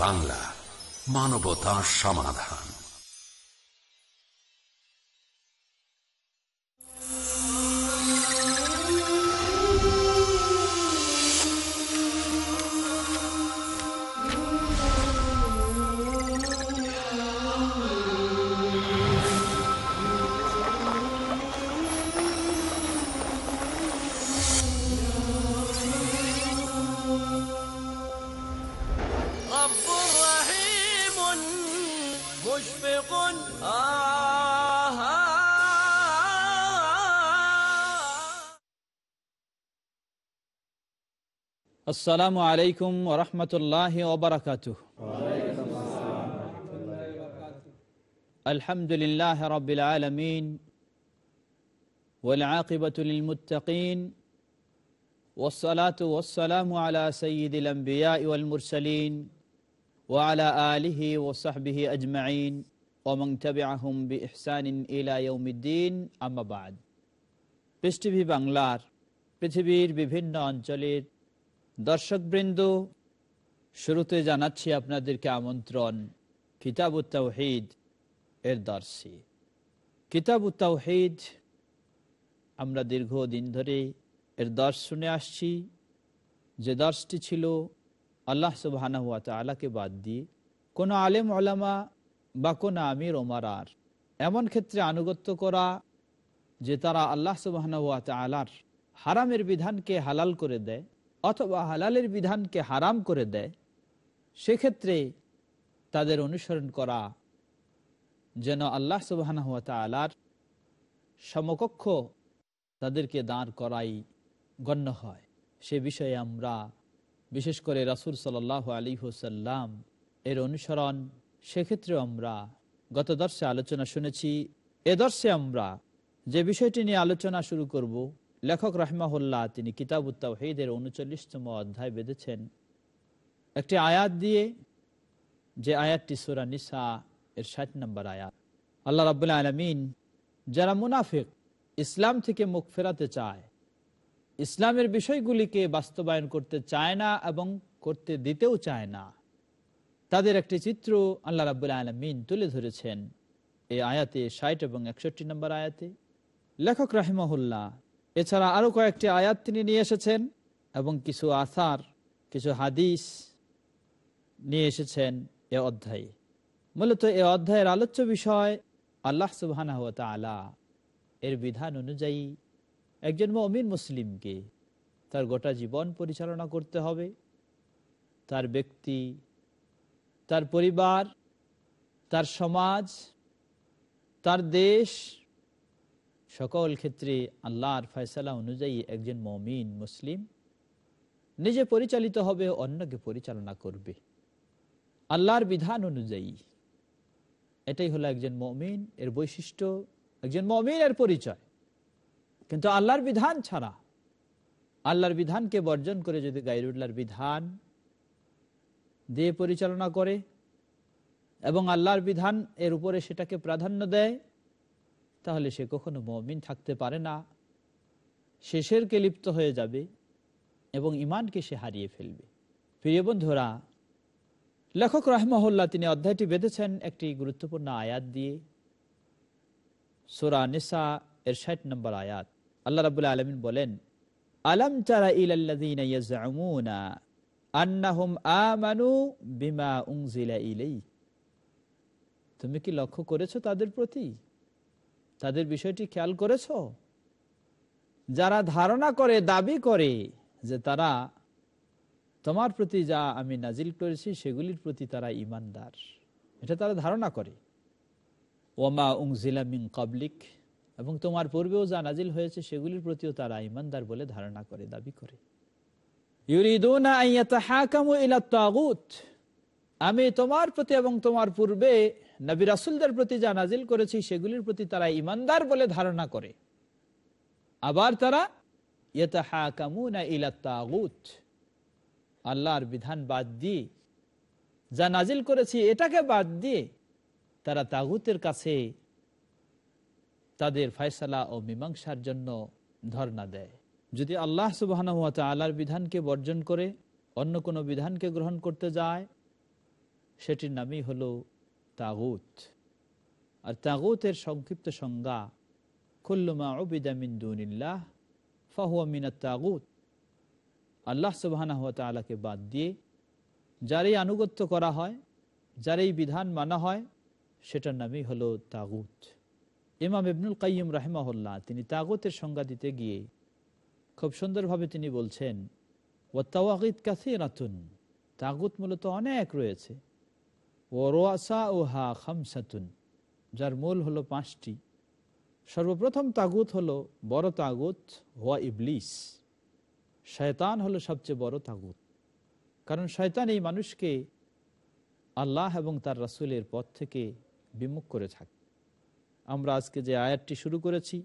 বাংলা মানবতা সমাধান। আসসালামু আলাইকুম ওরহমতুল্লাহ ওবরাকাত আলহামদুলিল্লাহ রবিল আলমিন والعاقبة للمتقين والصلاة والسلام على سيد الأنبياء والمرسلين وعلى آله وصحبه أجمعين ومن تبعهم بإحسان إلى يوم الدين أما بعد পৃষ্টিভি বাংলার পৃথিবীর বিভিন্ন অঞ্চলের দর্শকবৃন্দ, শুরুতে জানাচ্ছি আপনাদেরকে আমন্ত্রণ কিতাব তাওহিদ এর দর্শে। কিতাব তাওহিদ, আমরা দীর্ঘদিন ধরে এর দর্শ শুনে আসছি। যে দর্শটি ছিল, আল্লাহ সুবাহানা তালাকে বাদ দিয়ে কোনো আলেম ওলামা বা কোনো আমির ওমারার এমন ক্ষেত্রে আনুগত্য করা যে তারা আল্লাহ সুবাহানা তালার হারামের বিধানকে হালাল করে দেয় অথবা হালালের বিধানকে হারাম করে দেয়, সেক্ষেত্রে তাদের অনুসরণ করা যেন আল্লাহ সুবাহানা হুয়া তালার সমকক্ষ তাদেরকে দাঁড় করাই গণ্য হয়। সে বিষয়ে আমরা, বিশেষ করে রাসুল সাল আলী হুসাল্লাম এর অনুসরণ সেক্ষেত্রে আমরা গত দর্শে আলোচনা শুনেছি। এ দর্শে আমরা যে বিষয়টি নিয়ে আলোচনা শুরু করব লেখক রাহমাহুল্লাহ তিনি কিতাব উত্তাহিদের উনচল্লিশতম অধ্যায় বেঁধেছেন। একটি আয়াত দিয়ে যে আয়াতটি সুরা নিসা এর ষাট নম্বর আয়াত। আল্লাহ রাবুল্লাহ আলমিন যারা মুনাফিক, ইসলাম থেকে মুখ ফেরাতে চায়, ইসলামের বিষয়গুলিকে বাস্তবায়ন করতে চায় না এবং করতে দিতেও চায় না, তাদের একটি চিত্র আল্লাহ রাবুল্লাহ আলমিন তুলে ধরেছেন। এই আয়াতে ষাট এবং একষট্টি নম্বর আয়াতে লেখক রাহিমহুল্লাহ এছাড়া আরও কয়েকটি আয়াত তিনি নিয়ে এসেছেন এবং কিছু আসার, কিছু হাদিস নিয়ে এসেছেন এ অধ্যায়ে। মূলত এ অধ্যায়ের আলোচ্য বিষয় আল্লাহ সুবাহ এর বিধান অনুযায়ী একজন মমিন মুসলিমকে তার গোটা জীবন পরিচালনা করতে হবে। তার ব্যক্তি, তার পরিবার, তার সমাজ, তার দেশ সকল ক্ষেত্রে আল্লাহর ফয়সালা অনুযায়ী একজন মমিন, মুসলিম নিজে পরিচালিত হবে, অন্যকে পরিচালনা করবে। আল্লাহর বিধান অনুযায়ী। এটাই হলো একজন মমিন, এর বৈশিষ্ট্য, একজন মমিন এর পরিচয়। কিন্তু আল্লাহর বিধান ছাড়া, আল্লাহর বিধানকে বর্জন করে যদি গাইরুল্লাহর বিধান দিয়ে পরিচালনা করে এবং আল্লাহর বিধান এর উপরে সেটাকে প্রাধান্য দেয় তাহলে সে কখনো মমিন থাকতে পারে না। শেষেরকে লিপ্ত হয়ে যাবে এবং ইমানকে সে হারিয়ে ফেলবে। প্রিয় বন্ধুরা, লেখক রাহমহল্লা তিনি অধ্যায়টি বেঁধেছেন একটি গুরুত্বপূর্ণ আয়াত দিয়ে। সোরা নিসা এর ষাট নম্বর আয়াত। আল্লাহ রাবুল্লাহ আলমিন বলেন, আলম চারা ইলাল্লাযীনা আন্নাহুম বিমা তুমি কি লক্ষ্য করেছ তাদের প্রতি? তাদের বিষয়টি খেয়াল করেছ? যারা ধারণা করে, দাবি করে যে তারা তোমার প্রতি যা আমি নাজিল করেছি, সেগুলির প্রতি তারা ইমানদার। এটা তারা ধারণা করে। ওমা উংজিলা মিং কাবলিক এবং তোমার পূর্বেও যা নাজিল হয়েছে, সেগুলির প্রতিও তারা ইমানদার বলে ধারণা করে, দাবি করে। আমি তোমার প্রতি এবং তোমার পূর্বে নবী রাসুলদের প্রতি যা নাজিল করেছি, সেগুলির প্রতি তারা ইমানদার বলে ধারণা করে। আবার তারা আল্লাহর বিধান বাদ দিয়ে, যা নাজিল করেছি এটাকে বাদ দিয়ে তারা তাগুতের কাছে তাদের ফয়সালা ও মীমাংসার জন্য ধর্ণা দেয়। যদি আল্লাহ সুবাহ আল্লাহর বিধানকে বর্জন করে, অন্য কোনো বিধানকে গ্রহণ করতে যায়, সেটির নামই হলো তাগুত। আর তাগুতের সংক্ষিপ্ত সংজ্ঞা কুল্লুমা উবিদামিন দুনিল্লাহ, ফাহুয়া মিনা তাগুত। আল্লাহ সুবাহ তালাকে বাদ দিয়ে যারই আনুগত্য করা হয়, যারই বিধান মানা হয়, সেটার নামই হলো তাগুত। ইমাম ইবনুল কাইম রাহেমাহুল্লাহ তিনি তাগুতের সংজ্ঞা দিতে গিয়ে খুব সুন্দরভাবে তিনি বলছেন ও তাওয়াকিদ কাসিরাতুন। তাগুত মূলত অনেক রয়েছে। ও হা যার মূল হলো পাঁচটি। সর্বপ্রথম তাগুত হলো বড় তাগুত হোয়া ইবলিস। শয়তান হলো সবচেয়ে বড় তাগুত। কারণ শয়তান এই মানুষকে আল্লাহ এবং তার রাসুলের পথ থেকে বিমুখ করে থাকে। আমরা আজকে যে আয়াতটি শুরু করেছি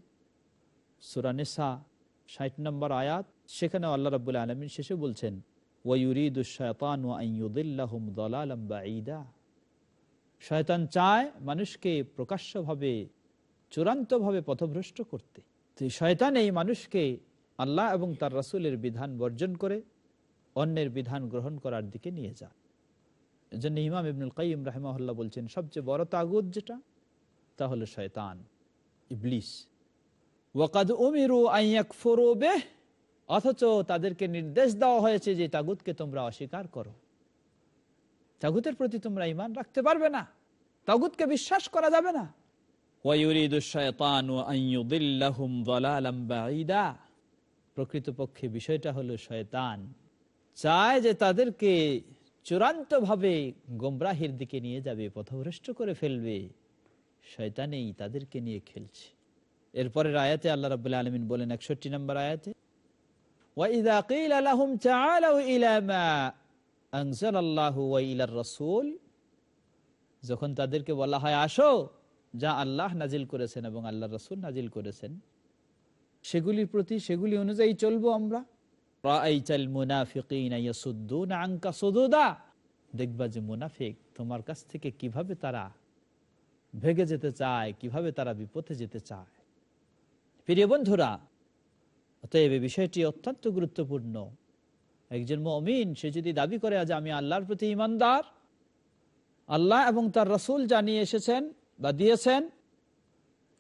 সুরানেসা ষাট নম্বর আয়াত সেখানে আল্লাহ রাবুল আলমিন শেষে বলছেন শয়তান চায় মানুষকে প্রকাশ্যভাবে, চূড়ান্তভাবে পথভ্রষ্ট করতে। তো শয়তান এই মানুষকে আল্লাহ এবং তার রাসুলের বিধান বর্জন করে, অন্যের বিধান গ্রহণ করার দিকে নিয়ে যায়। এজন্য ইমাম ইবনুল কাইম রাহেমাহুল্লাহ বলছেন, সবচেয়ে বড় তাগুদ যেটা, তা হলো শয়তান, ইবলিস। ওয়াকাদ উমিরু আইয়াক বেহ, অথচ তাদেরকে নির্দেশ দেওয়া হয়েছে যে তাগুতকে তোমরা অস্বীকার করো। তাগুতের প্রতি তোমরা ইমান রাখতে পারবে না। তাগুতকে বিশ্বাস করা যাবে না। প্রকৃতপক্ষে বিষয়টা হলো শয়তান চায় যে তাদেরকে চূড়ান্ত ভাবে গোমরাহির দিকে নিয়ে যাবে, পথভ্রষ্ট করে ফেলবে। শয়তানেই তাদেরকে নিয়ে খেলছে। এরপরের আয়াতে আল্লাহ রাবুল্লাহ আলমিন বলেন একষট্টি নম্বর আয়াতে যখন তাদেরকে বলা হয়, আসো, যা আল্লাহ নাজিল করেছেন এবং আল্লাহ রসুল নাজিল করেছেন, সেগুলির প্রতি, সেগুলি অনুযায়ী চলবো আমরা। দেখবা যে মুনাফিক, তোমার কাছ থেকে কীভাবে তারা ভেগে যেতে চায়, কীভাবে তারা বিপথে যেতে চায়? প্রিয় বন্ধুরা, অতএব বিষয়টি অত্যন্ত গুরুত্বপূর্ণ। একজন মমিন, সে যদি দাবি করে, আজ আমি আল্লাহর প্রতি ইমানদার আল্লাহ এবং তার রসুল জানিয়ে এসেছেন বা দিয়েছেন,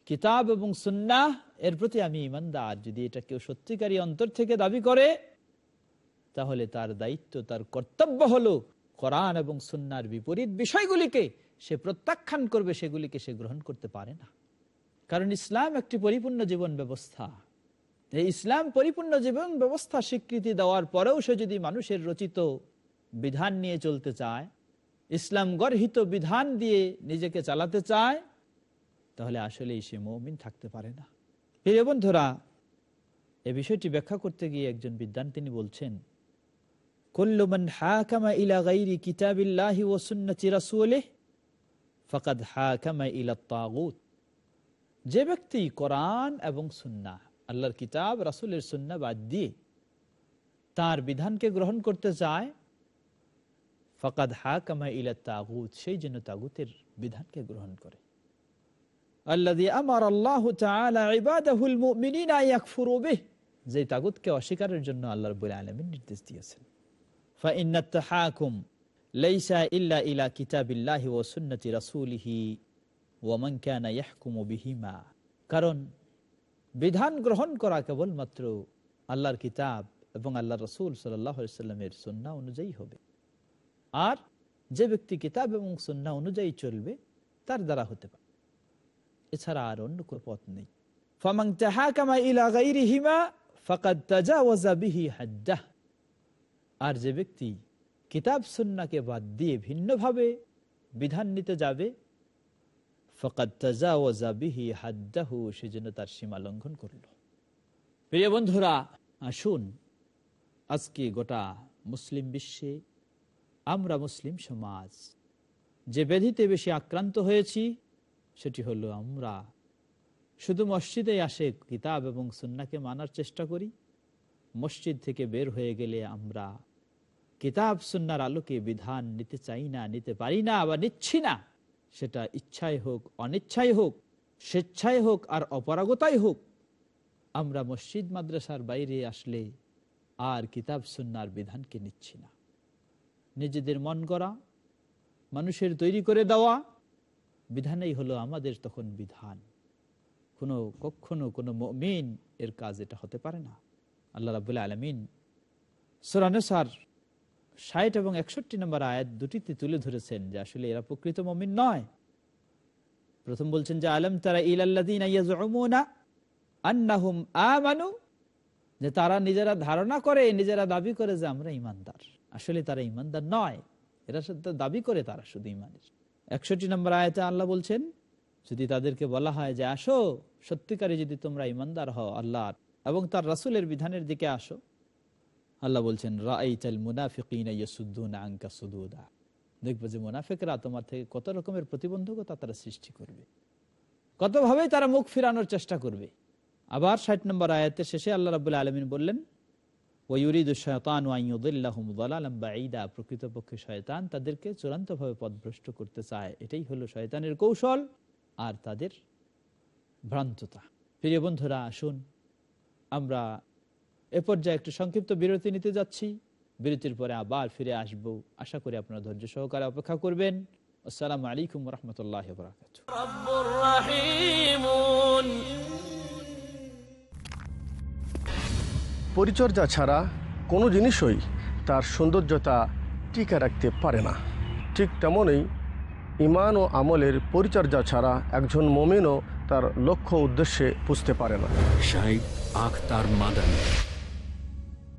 কিতাব এবং সুন্নাহ, এর প্রতি আমি ইমানদার যদি এটা কেউ সত্যিকারী অন্তর থেকে দাবি করে, তাহলে তার দায়িত্ব, তার কর্তব্য হলো কোরআন এবং সুন্নার বিপরীত বিষয়গুলিকে সে প্রত্যাখ্যান করবে, সেগুলিকে সে গ্রহণ করতে পারে না। কারণ ইসলাম একটি পরিপূর্ণ জীবন ব্যবস্থা। এই ইসলাম পরিপূর্ণ জীবন ব্যবস্থা স্বীকৃতি দেওয়ার পরেও সে যদি মানুষের রচিত বিধান নিয়ে চলতে চায়, ইসলাম গর্হিত বিধান দিয়ে নিজেকে চালাতে চায়, তাহলে আসলেই সে মৌমিন থাকতে পারে না। প্রিয় বন্ধুরা, এ বিষয়টি ব্যাখ্যা করতে গিয়ে একজন বিদ্যান তিনি বলছেন তাগুত যে ব্যক্তি কোরআন এবং সুন্না আল্লাহর কিতাব, রাসুলের সুন্না বাদ দিয়ে তার বিধানকে গ্রহণ করতে চায়, ফকাদ হাকামা ইলা তাগুত, সেই জন্য তাগুতের বিধানকে গ্রহণ করে। যে তাগুতকে অস্বীকারের জন্য আল্লাহ রাব্বুল আলামিন নির্দেশ দিয়েছেন। ফাইন্নাত তাহাকুম লাইসা ইল্লা ইলা কিতাবিল্লাহি ওয়া সুন্নতি রাসূলিহি ওয়া মান কানা ইয়াহকুমু কারণ বিধান গ্রহণ করা কেবলমাত্র আল্লাহর কিতাব এবং আল্লাহ রসুল সাল্লামের সন্না অনুযায়ী হবে। আর যে ব্যক্তি কিতাব এবং সন্না অনুযায়ী চলবে, তার দ্বারা হতে পারে। এছাড়া আর অন্য কোনো পথ নেই। আর যে ব্যক্তি কিতাব সন্নাকে বাদ দিয়ে ভিন্নভাবে বিধান নিতে যাবে ফকাত তাজাওয়াজাবিহি হাদ্দাহু সেজন্য তার সীমা লঙ্ঘন করল। প্রিয় বন্ধুরা, আসুন, আজকে গোটা মুসলিম বিশ্বে, আমরা মুসলিম সমাজ, যে ব্যাধিতে বেশি আক্রান্ত হয়েছি, সেটি হলো আমরা। শুধু মসজিদে আসে কিতাব এবং সুন্নাকে মানার চেষ্টা করি, মসজিদ থেকে বের হয়ে গেলে আমরা কিতাব সুন্নার আলোকে বিধান নিতে চাই না, নিতে পারি না বা নিচ্ছি না। সেটা ইচ্ছাই হোক, অনিচ্ছাই হোক, স্বেচ্ছাই হোক আর অপরাগতাই হোক, আমরা মসজিদ মাদ্রাসার বাইরে আসলে আর কিতাব সুন্নার বিধানকে নিচ্ছি না। নিজেদের মন করা মানুষের তৈরি করে দেওয়া বিধানেই হলো আমাদের তখন বিধান। কোনো কখনো কোনো মমিন এর কাজ এটা হতে পারে না। আল্লাহ রাবুল্লাহ আলমিন সোরানেসার ষাট এবং একষট্টি নম্বর আয়াত দুটিতে তুলে ধরেছেন যে আসলে এরা প্রকৃত মমিন নয়। প্রথম বলছেন যে, আলম তারা আন্নাহুম আমানু যে তারা নিজেরা ধারণা করে, নিজেরা দাবি করে যে আমরা ইমানদার আসলে তারা ইমানদার নয়। এরা দাবি করে তারা শুধু ইমানের একষট্টি নম্বর আয়তে আল্লাহ বলছেন, যদি তাদেরকে বলা হয় যে আসো, সত্যিকারে যদি তোমরা ইমানদার হও আল্লাহর এবং তার রাসুলের বিধানের দিকে আসো আল্লাহ বলছেন রাইতাল মুনাফিকিন আঙ্কা সুদুদা। দেখব যে মুনাফিকরা তোমার থেকে কত রকমের প্রতিবন্ধকতা তারা সৃষ্টি করবে। কতভাবেই তারা মুখ ফিরানোর চেষ্টা করবে। আবার ষাট নম্বর আয়াতের শেষে আল্লাহ রাবুল্লাহ আলমিন বললেন প্রকৃতপক্ষে শয়তান তাদেরকে চূড়ান্তভাবে পদভ্রষ্ট করতে চায়। এটাই হলো শয়তানের কৌশল আর তাদের ভ্রান্ততা। প্রিয় বন্ধুরা, আসুন আমরা এ পর্যায়ে একটু সংক্ষিপ্ত বিরতি নিতে যাচ্ছি। বিরতির পরে আবার ফিরে আসব। আশা করি আপনারা ধৈর্য সহকারে অপেক্ষা করবেন। আসসালাম আলাইকুম রহমতুল্লাহ পরিচর্যা ছাড়া কোনো জিনিসই তার সৌন্দর্যতা টিকে রাখতে পারে না। ঠিক তেমনই ইমান ও আমলের পরিচর্যা ছাড়া একজন মমিনও তার লক্ষ্য উদ্দেশ্যে বুঝতে পারে না।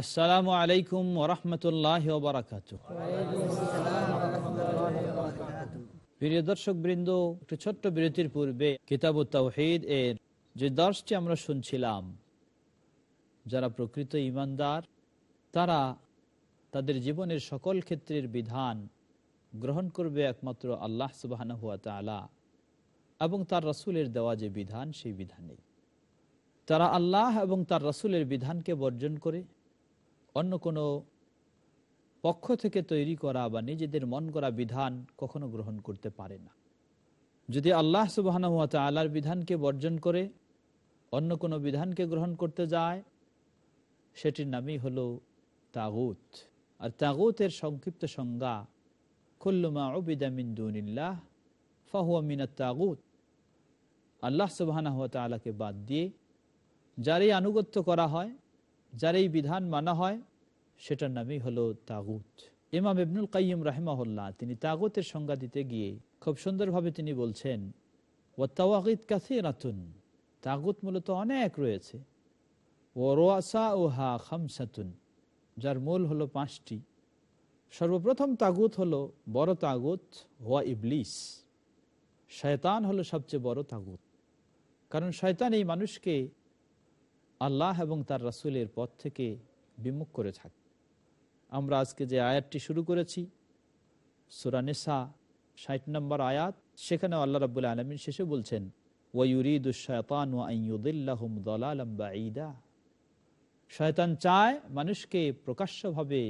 আসসালামু আলাইকুম ওরহমতুল্লাহ বারাকাত প্রিয় দর্শক বৃন্দ একটু ছোট্ট বিরতির পূর্বে কিতাব তাওহিদ এর যে দর্শটি আমরা শুনছিলাম, যারা প্রকৃত ইমানদার তারা তাদের জীবনের সকল ক্ষেত্রের বিধান গ্রহণ করবে একমাত্র আল্লাহ সুবাহ এবং তার রসুলের দেওয়া যে বিধান, সেই বিধানেই। তারা আল্লাহ এবং তার রসুলের বিধানকে বর্জন করে অন্য কোনো পক্ষ থেকে তৈরি করা বা নিজেদের মন করা বিধান কখনো গ্রহণ করতে পারে না। যদি আল্লাহ সুবাহ আল্লাহর বিধানকে বর্জন করে অন্য কোনো বিধানকে গ্রহণ করতে যায়, সেটির নামই হলো তাগুত। আর তাগুতের সংক্ষিপ্ত সংজ্ঞা খুল্লুমা উবিদামিন দুনিল্লাহ, ফাহুয়া মিনা তাগুত। আল্লাহ সুবাহ তালাকে বাদ দিয়ে যারই আনুগত্য করা হয় যার এই বিধান মানা হয়, সেটার নামই হলো তাগুত। ইমাম ইবনুল কাইম রাহেমাহুল্লাহ, তিনি তাগুতের সংজ্ঞা দিতে গিয়ে খুব সুন্দরভাবে তিনি বলছেন ও তাওয়াকিদ কাছে রাতুন তাগুত মূলত অনেক রয়েছে। ও ও হা খামসাতুন যার মূল হলো পাঁচটি। সর্বপ্রথম তাগুত হলো বড় তাগুত হোয়া ইবলিস শয়তান হলো সবচেয়ে বড় তাগুত। কারণ শয়তান এই মানুষকে আল্লাহ এবং তার রাসুলের পথ থেকে বিমুখ করে থাকে। আমরা আজকে যে আয়াতটি শুরু করেছি সুরানেসা ষাট নম্বর আয়াত সেখানে আল্লাহ রাবুল আলমিন শেষে বলছেন শয়তান চায় মানুষকে প্রকাশ্যভাবে,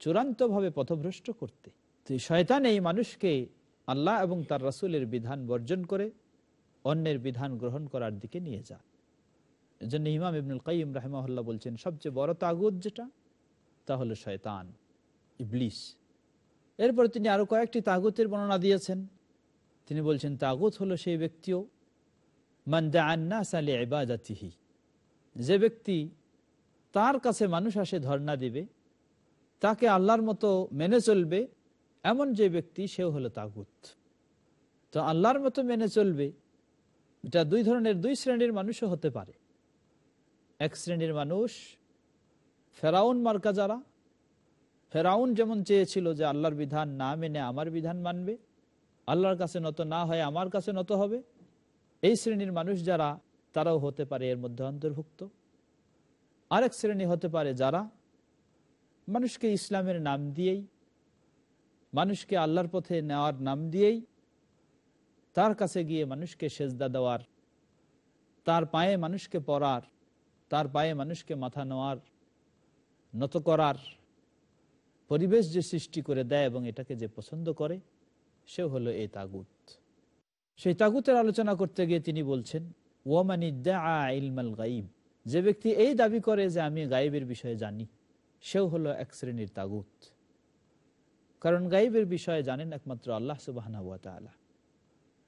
চূড়ান্তভাবে পথভ্রষ্ট করতে। তো শয়তান এই মানুষকে আল্লাহ এবং তার রাসুলের বিধান বর্জন করে, অন্যের বিধান গ্রহণ করার দিকে নিয়ে যায়। এজন্য ইমাম ইবনুল কাইম রাহেমাহুল্লাহ বলছেন, সবচেয়ে বড় তাগুদ যেটা, তা হলো শয়তান, ইবলিস। এরপর তিনি আরও কয়েকটি তাগুতের বর্ণনা দিয়েছেন। তিনি বলছেন, তাগুত হলো সেই ব্যক্তিও মান্দাহি যে ব্যক্তি তার কাছে মানুষ আসে ধর্ণা দিবে, তাকে আল্লাহর মতো মেনে চলবে, এমন যে ব্যক্তি সেও হলো তাগুত। তো আল্লাহর মতো মেনে চলবে, এটা দুই ধরনের, দুই শ্রেণির মানুষও হতে পারে। এক শ্রেণির মানুষ। ফেরাউন মার্কা যারা, ফেরাউন যেমন চেয়েছিল যে আল্লাহর বিধান না মেনে আমার বিধান মানবে, আল্লাহর কাছে নত না হয় আমার কাছে নত হবে, এই শ্রেণির মানুষ যারা, তারাও হতে পারে এর মধ্যে অন্তর্ভুক্ত। আরেক শ্রেণি হতে পারে যারা, মানুষকে ইসলামের নাম দিয়েই, মানুষকে আল্লাহর পথে নেওয়ার নাম দিয়েই, তার কাছে গিয়ে মানুষকে সেজদা দেওয়ার, তার পায়ে মানুষকে পড়ার তার পায়ে মানুষকে মাথা নেওয়ার, নত করার পরিবেশ যে সৃষ্টি করে দেয় এবং এটাকে যে পছন্দ করে সে হলো এই তাগুত। সেই তাগুতের আলোচনা করতে গিয়ে তিনি বলছেন, ওয়ামানি ইলমাল গাইব। যে ব্যক্তি এই দাবি করে যে আমি গাইবের বিষয়ে জানি, সেও হলো এক শ্রেণির তাগুত। কারণ গাইবের বিষয়ে জানেন একমাত্র আল্লাহ সুবাহ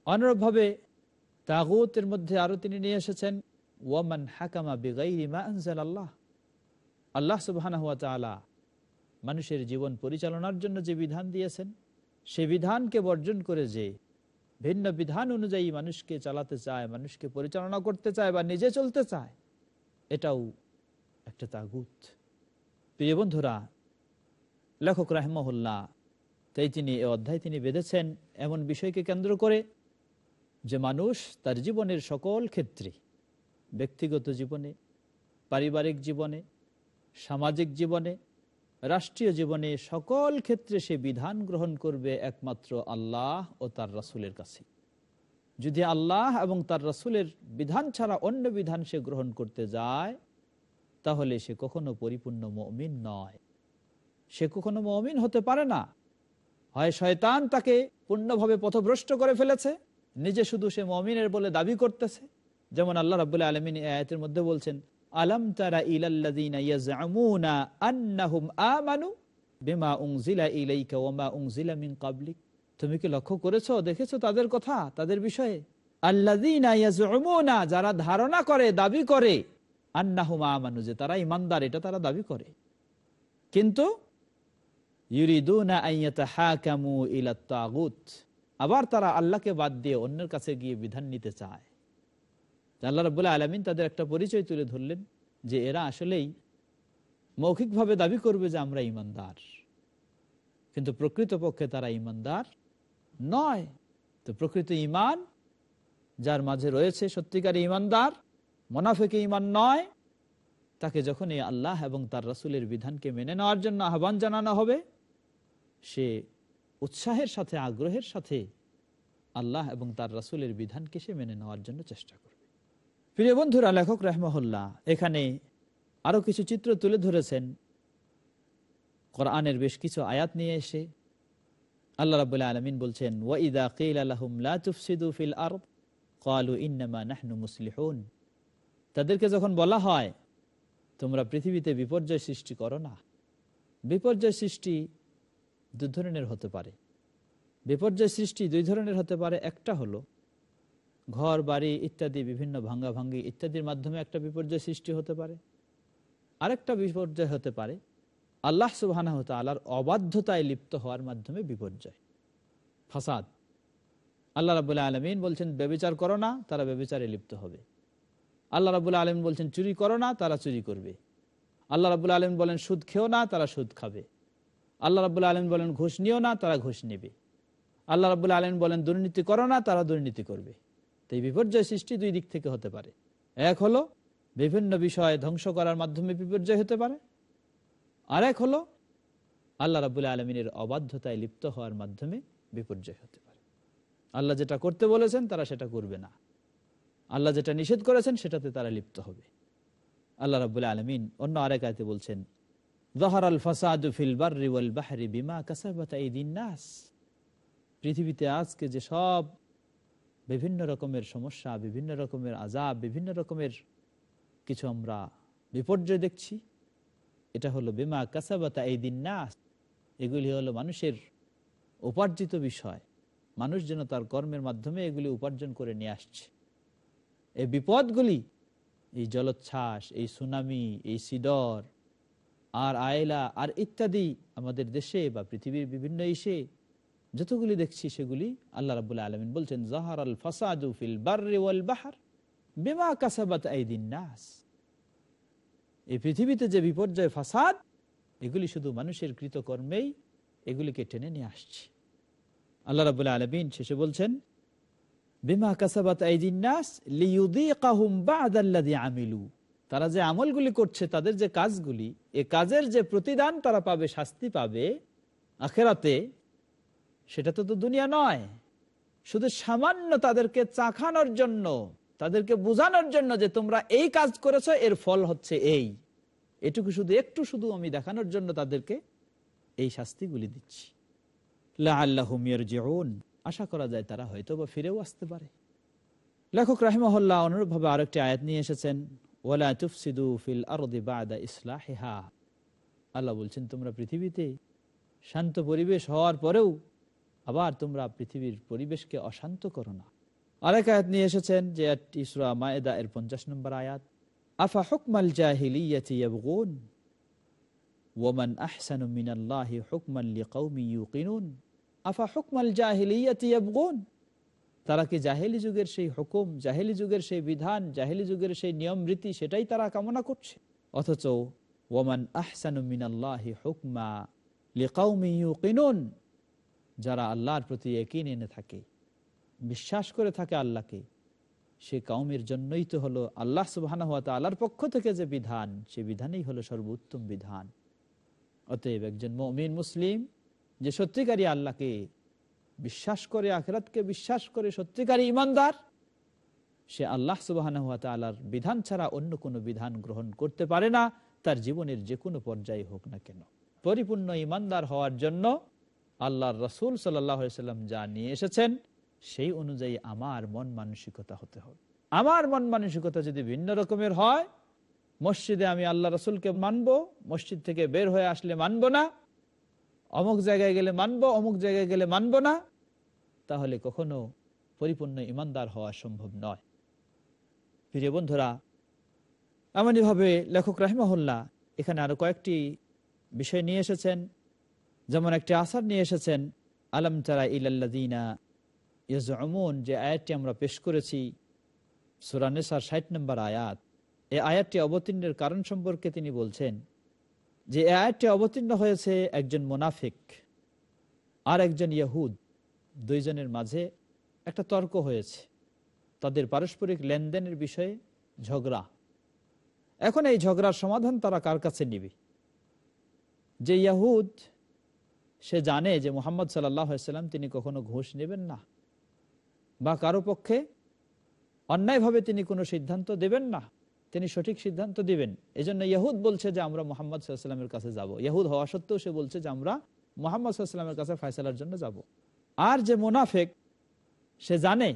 অনুরূপভাবে তাগুতের মধ্যে আরও তিনি নিয়ে এসেছেন ওয়ামান হাকামা বেগাইরিমা আনজাল আল্লাহ আল্লাহ সুবাহ মানুষের জীবন পরিচালনার জন্য যে বিধান দিয়েছেন, সে বিধানকে বর্জন করে যে ভিন্ন বিধান অনুযায়ী মানুষকে চালাতে চায়, মানুষকে পরিচালনা করতে চায় বা নিজে চলতে চায়, এটাও একটা তাগুত। প্রিয় বন্ধুরা, লেখক রাহমহল্লা তাই তিনি এ অধ্যায় তিনি বেঁধেছেন এমন বিষয়কে কেন্দ্র করে যে মানুষ তার জীবনের সকল ক্ষেত্রে ব্যক্তিগত জীবনে, পারিবারিক জীবনে, সামাজিক জীবনে, রাষ্ট্রীয় জীবনে সকল ক্ষেত্রে সে বিধান গ্রহণ করবে একমাত্র আল্লাহ ও তার রাসুলের কাছে। যদি আল্লাহ এবং তার রাসুলের বিধান ছাড়া অন্য বিধান সে গ্রহণ করতে যায়, তাহলে সে কখনো পরিপূর্ণ মমিন নয়। সে কখনো মমিন হতে পারে না। হয় শয়তান তাকে পূর্ণভাবে পথভ্রষ্ট করে ফেলেছে, নিজে শুধু সে মমিনের বলে দাবি করতেছে যেমন আল্লাহ রাবুল্লাহ আলমিন আয়াতের মধ্যে বলছেন, আলম তারা আমানু মিন তুমি কি লক্ষ্য করেছ, দেখেছ তাদের কথা, তাদের বিষয়ে? আল্লাদিনা যারা ধারণা করে, দাবি করে, আন্নাহুম আমানু, যে তারা ইমানদার, এটা তারা দাবি করে। কিন্তু আবার তারা আল্লাহকে বাদ দিয়ে অন্যের কাছে গিয়ে বিধান নিতে চায়। আল্লাহ রবাহ আলমিন তাদের একটা পরিচয় তুলে ধরলেন যে এরা আসলেই মৌখিকভাবে দাবি করবে যে আমরা ইমানদার। কিন্তু প্রকৃতপক্ষে তারা ইমানদার নয়। তো প্রকৃত ইমান যার মাঝে রয়েছে সত্যিকার ইমানদার মোনাফেকে ইমান নয়, তাকে যখন এই আল্লাহ এবং তার রাসুলের বিধানকে মেনে নেওয়ার জন্য আহ্বান জানানো হবে, সে উৎসাহের সাথে, আগ্রহের সাথে আল্লাহ এবং তার রাসুলের বিধানকে সে মেনে নেওয়ার জন্য চেষ্টা করবে। প্রিয় বন্ধুরা, লেখক রহমহল্লা এখানে আরও কিছু চিত্র তুলে ধরেছেন। কোরআনের বেশ কিছু আয়াত নিয়ে এসে আল্লাহ রাবুল্লাহ আলমিন বলছেন, ওয়াইদা ফিল আর কালু ইন্নামা নাহনু তাদেরকে যখন বলা হয়, তোমরা পৃথিবীতে বিপর্যয় সৃষ্টি করো না। বিপর্যয় সৃষ্টি দু ধরনের হতে পারে। বিপর্যয় সৃষ্টি দুই ধরনের হতে পারে। একটা হলো ঘর, বাড়ি ইত্যাদি, বিভিন্ন ভাঙ্গা ভাঙ্গি ইত্যাদির মাধ্যমে একটা বিপর্যয় সৃষ্টি হতে পারে। আরেকটা বিপর্যয় হতে পারে, আল্লাহ সুবাহ আল্লাহর অবাধ্যতায় লিপ্ত হওয়ার মাধ্যমে বিপর্যয়। ফাসাদ। আল্লাহ রাবুল্লাহ আলমিন বলছেন, ব্যবচার করো না, তারা ব্যবচারে লিপ্ত হবে। আল্লাহ রাবুল্লাহ আলমিন বলছেন, চুরি করো না, তারা চুরি করবে। আল্লাহ রাবুল্লাহ আলমিন বলেন, সুদ খেও না, তারা সুদ খাবে। আল্লাহ রাবুল্লাহ আলমিন বলেন, ঘুষ নিও না, তারা ঘুষ নেবে। আল্লাহ রাবুল্লাহ আলমিন বলেন, দুর্নীতি করো না, তারা দুর্নীতি করবে। এই বিপর্যয় সৃষ্টি দুই দিক থেকে হতে পারে। এক হলো বিভিন্ন বিষয় ধ্বংস করার মাধ্যমে বিপর্যয় হতে পারে। আর এক হলো আল্লাহ রাবুল্লাহ আলমিনের অবাধ্যতায় লিপ্ত হওয়ার মাধ্যমে বিপর্যয় হতে পারে। আল্লাহ যেটা করতে বলেছেন, তারা সেটা করবে না। আল্লাহ যেটা নিষেধ করেছেন, সেটাতে তারা লিপ্ত হবে। আল্লাহ রাবুল্লাহ আলমিন অন্য আরেক আয়তে বলছেন আল ফিল বিমা পৃথিবীতে আজকে যে সব বিভিন্ন রকমের সমস্যা, বিভিন্ন রকমের আজাব বিভিন্ন রকমের কিছু আমরা বিপর্যয় দেখছি। এটা হলো বিমা কাসাবাতা এই দিন নাস। এগুলি হলো মানুষের উপার্জিত বিষয়। মানুষ যেন তার কর্মের মাধ্যমে এগুলি উপার্জন করে নিয়ে আসছে। এই বিপদগুলি, এই জলোচ্ছ্বাস, এই সুনামি, এই সিডর, আর আয়লা, আর ইত্যাদি আমাদের দেশে বা পৃথিবীর বিভিন্ন ইসে যতগুলি দেখছি সেগুলি আল্লাহ রাবুল্লাহ আলমিন বলছেন জাহার আল ফাসাদু ফিল ওয়াল বাহার বেমা কাসাবাত নাস। এই পৃথিবীতে যে বিপর্যয়, ফাসাদ, এগুলি শুধু মানুষের কৃতকর্মেই এগুলিকে টেনে নিয়ে আসছে। আল্লাহ রাবুল্লাহ আলমিন শেষে বলছেন, বিমা কাসাবাত আইদিন নাস লিউদি লিউদিকাহুম বাদাল্লাযী আমিলু। তারা যে আমলগুলি করছে, তাদের যে কাজগুলি, এ কাজের যে প্রতিদান তারা পাবে, শাস্তি পাবে, আখেরাতে সেটা তো তো দুনিয়া নয়। শুধু সামান্য তাদেরকে চাখানোর জন্য, তাদেরকে বোঝানোর জন্য যে তোমরা এই কাজ করেছ, এর ফল হচ্ছে এই। এটুকু শুধু, একটু শুধু আমি দেখানোর জন্য তাদেরকে এই শাস্তিগুলি দিচ্ছি। আল্লাহ আশা করা যায় তারা হয়তো বা ফিরেও আসতে পারে। লেখক রাহিমহল্লা অনুরূপভাবে আরেকটি আয়াত নিয়ে এসেছেন, ওয়ালা আল্লাহ বলছেন, তোমরা পৃথিবীতে শান্ত পরিবেশ হওয়ার পরেও আবার তোমরা পৃথিবীর পরিবেশকে অশান্ত করো না। আরেক আয়াত নিয়ে এসেছেন যে ইসরা মায়েদা, এর পঞ্চাশ নম্বর আয়াত। আফা হুকমাল জাহিলিয়াতি ইয়াবগুন? ওয়ামান আহসানু মিনাল্লাহি হুকমান লিকাউমি ইউকিনুন? আফা হুকমাল জাহিলিয়াতি ইয়াবগুন? তারা কি জাহেলি যুগের সেই হুকুম, জাহেলি যুগের সেই বিধান, জাহেলি যুগের সেই নিয়ম, রীতি, সেটাই তারা কামনা করছে? অথচ ওমান আহসানুমিনাল্লাহি হুকমা লিকাউমিউকিনুন যারা আল্লাহর প্রতি একিন এনে থাকে, বিশ্বাস করে থাকে আল্লাহকে, সে কাউমের জন্যই তো হলো আল্লাহ সুবাহ আল্লাহর পক্ষ থেকে যে বিধান, সে বিধানই হলো সর্বোত্তম বিধান। অতএব একজন মমিন মুসলিম যে সত্যিকারী আল্লাহকে বিশ্বাস করে, আখরাতকে বিশ্বাস করে সত্যিকারী ইমানদার সে আল্লাহ সুবাহ বিধান ছাড়া অন্য কোনো বিধান গ্রহণ করতে পারে না, তার জীবনের যে কোনো পর্যায়ে হোক না কেন। পরিপূর্ণ ইমানদার হওয়ার জন্য আল্লাহর রসুল সাল্লাম যা নিয়ে এসেছেন, সেই অনুযায়ী আমার মন মানসিকতা হতে হবে। আমার মন মানসিকতা যদি ভিন্ন রকমের হয়, মসজিদে আমি আল্লাহ রসুলকে মানব, মসজিদ থেকে বের হয়ে আসলে মানব না, অমুক জায়গায় গেলে মানব, অমুক জায়গায় গেলে মানব না, তাহলে কখনো পরিপূর্ণ ইমানদার হওয়া সম্ভব নয়। প্রিয় বন্ধুরা, এমনইভাবে লেখক রাহিমহল্লা এখানে আরও কয়েকটি বিষয় নিয়ে এসেছেন। যেমন একটি আসার নিয়ে এসেছেন, আলম তারা ইলাল্লাদিনা ইয়াজমুন যে আয়াতটি আমরা পেশ করেছি সুরানেসার ষাট নম্বর আয়াত। এই আয়াতটি অবতীর্ণের কারণ সম্পর্কে তিনি বলছেন যে আয়াতটি অবতীর্ণ হয়েছে একজন মোনাফিক আর একজন ইয়াহুদ। দুইজনের মাঝে একটা তর্ক হয়েছে। তাদের পারস্পরিক লেনদেনের বিষয়ে ঝগড়া। এখন এই ঝগড়ার সমাধান তারা কার কাছে নিবে? যে ইয়াহুদ সে জানে যে মোহাম্মদ সাল্লাম তিনি কখনো ঘুষ নেবেন না। বা কারও পক্ষে অন্যায়ভাবে তিনি কোনো সিদ্ধান্ত দেবেন না। তিনি সঠিক সিদ্ধান্ত দিবেন। এই জন্য ইয়াহুদ বলছে যে আমরা মোহাম্মদ সাল্লামের কাছে যাব। ইয়াহুদ হওয়া সত্ত্বেও সে বলছে যে আমরা মোহাম্মদ সাল্লামের কাছে ফয়সালার জন্য যাব। আর যে মোনাফেক, সে জানে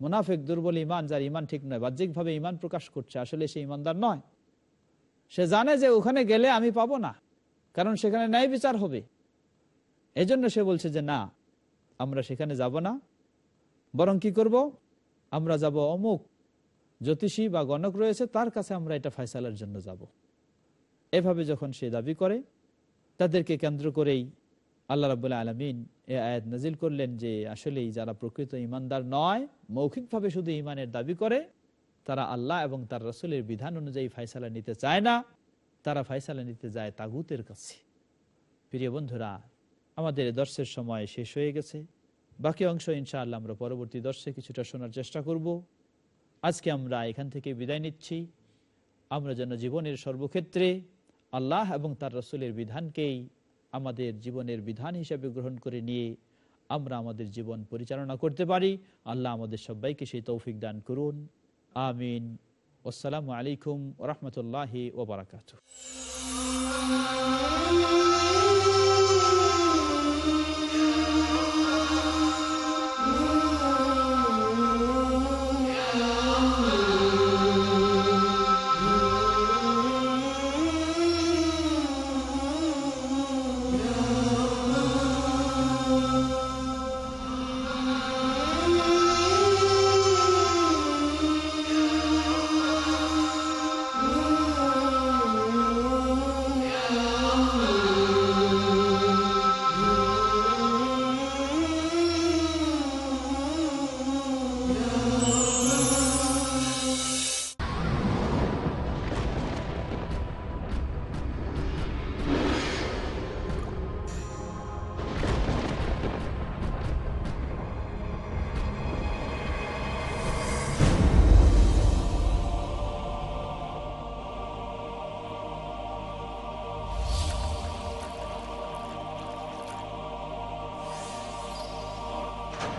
মোনাফেক দুর্বল ইমান, যার ইমান ঠিক নয়, বাহ্যিকভাবে ইমান প্রকাশ করছে, আসলে সে ইমানদার নয়। সে জানে যে ওখানে গেলে আমি পাবো না, কারণ সেখানে ন্যায় বিচার হবে। এজন্য সে বলছে যে, না, আমরা সেখানে যাব না। বরং কি করব? আমরা যাব অমুক জ্যোতিষী বা গণক রয়েছে, তার কাছে আমরা এটা ফয়সালার জন্য যাব। এভাবে যখন সে দাবি করে, তাদেরকে কেন্দ্র করেই আল্লাহ রাবুল্লাহ আলমিন এ আয়াত নাজিল করলেন যে, আসলেই যারা প্রকৃত ইমানদার নয়, মৌখিকভাবে শুধু ইমানের দাবি করে, তারা আল্লাহ এবং তার রসুলের বিধান অনুযায়ী ফয়সালা নিতে চায় না। তারা ফয়সালা নিতে যায় তাগুতের কাছে। প্রিয় বন্ধুরা আমাদের দর্শের সময় শেষ হয়ে গেছে। বাকি অংশ ইনশাআল্লাহ আমরা পরবর্তী দর্শে কিছুটা শোনার চেষ্টা করব। আজকে আমরা এখান থেকে বিদায় নিচ্ছি। আমরা যেন জীবনের সর্বক্ষেত্রে আল্লাহ এবং তার রসুলের বিধানকেই আমাদের জীবনের বিধান হিসেবে গ্রহণ করে নিয়ে আমরা আমাদের জীবন পরিচালনা করতে পারি। আল্লাহ আমাদের সবাইকে সেই তৌফিক দান করুন। আমিন। আসসালামু আলাইকুম ওরহমতুল্লাহি ওবরাকাত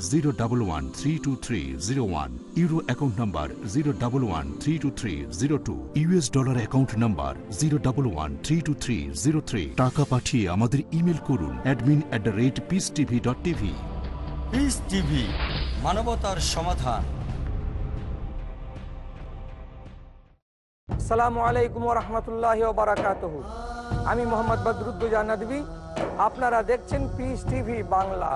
zero double one three two three zero one euro account number zero double one three two three zero two US dollar account number zero double one three two three zero three টাকা পাঠিয়ে আমাদের email করুন admin at the rate peace TV dot TV peace TV মানবতার সমাধান। সালামু আলাইকুম রহমতুল্লাহ বারাকাত আমি মোহাম্মদ বদরুদ্দুজা নদী আপনারা দেখছেন পিস টিভি বাংলা।